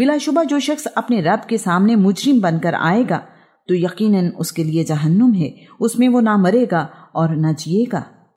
बिलाशुबा जो शख्स अपने रब के सामने मुजरिम बनकर आएगा तो यकीनन उसके लिए जहन्नुम है। उसमें वो ना मरेगा और ना जिएगा।